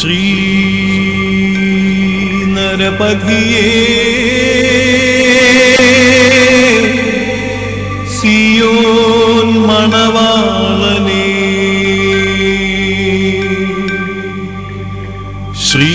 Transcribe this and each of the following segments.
ശ്രീ നരപതിയേ സിയോൻ മണവാളനേ. ശ്രീ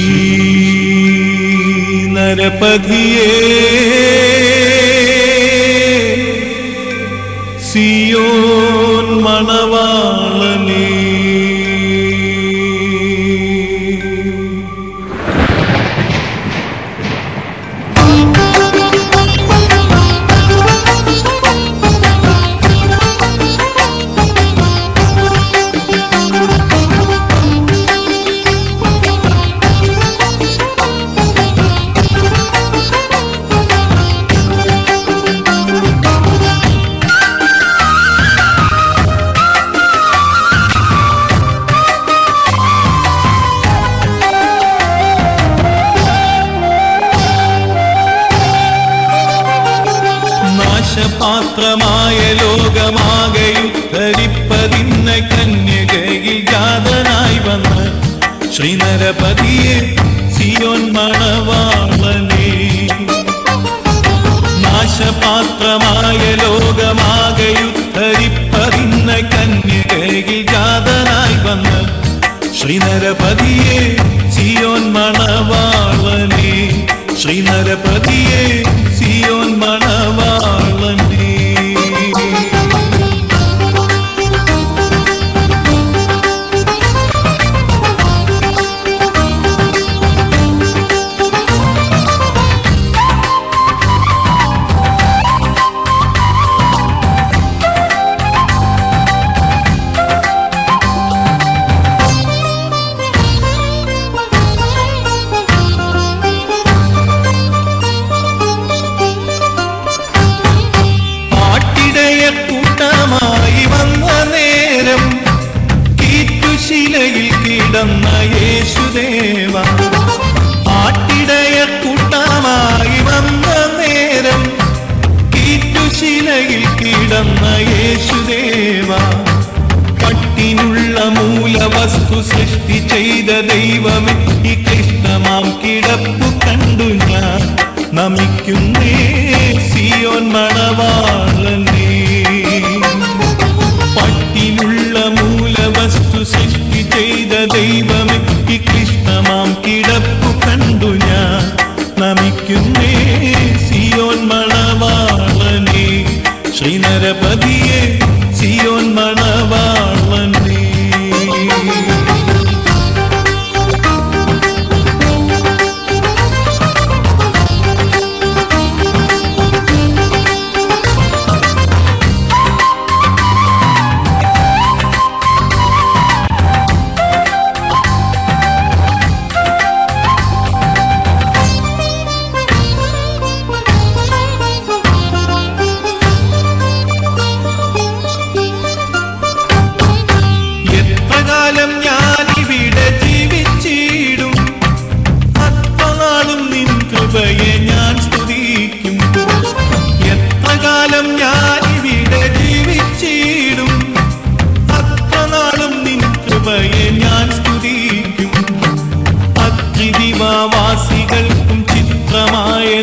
നാശപാത്രമായ ലോകമാകയും ധരിപ്പതിന്ന കന്യകയിൽ ജാതനായി വന്ന് ശ്രീനരപതിയെ സിയോൻ മണവാളനേ. നാശപാത്രമായ ലോകമാകയും ധരിപ്പതിന്ന കന്യകയിൽ ജാതനായി വന്ന് ശ്രീനരപതിയെ സിയോൻ മണവാളനേ. ശ്രീനരപതിയെ സിയോൻ കീറ്റുശിലയിൽ കിടന്ന യേശുദേവ ആട്ടിടയ കൂട്ടമായി വന്ന നേരം കീറ്റുശിലയിൽ കിടന്ന യേശുദേവ പട്ടിനുള്ള മൂലവസ്തു സൃഷ്ടി ചെയ്ത ദൈവമേ ഈ കൃഷ്ണമാം കിടപ്പു കണ്ടു ഞാൻ നമിക്കുന്നേ സിയോൻ മണവാളനേ കാലം ഞാൻ ഇവിടെ ജീവിച്ചിടും. അത്രനാളും നിൻ കൃപയെ ഞാൻ സ്തുതിക്കും. എത്ര കാലം ഇവിടെ ജീവിച്ചിടും. അത്രനാളും നിൻ കൃപയെ ഞാൻ സ്തുതിക്കും. അത്രിദിവാസികൾക്കും ചിത്രമായ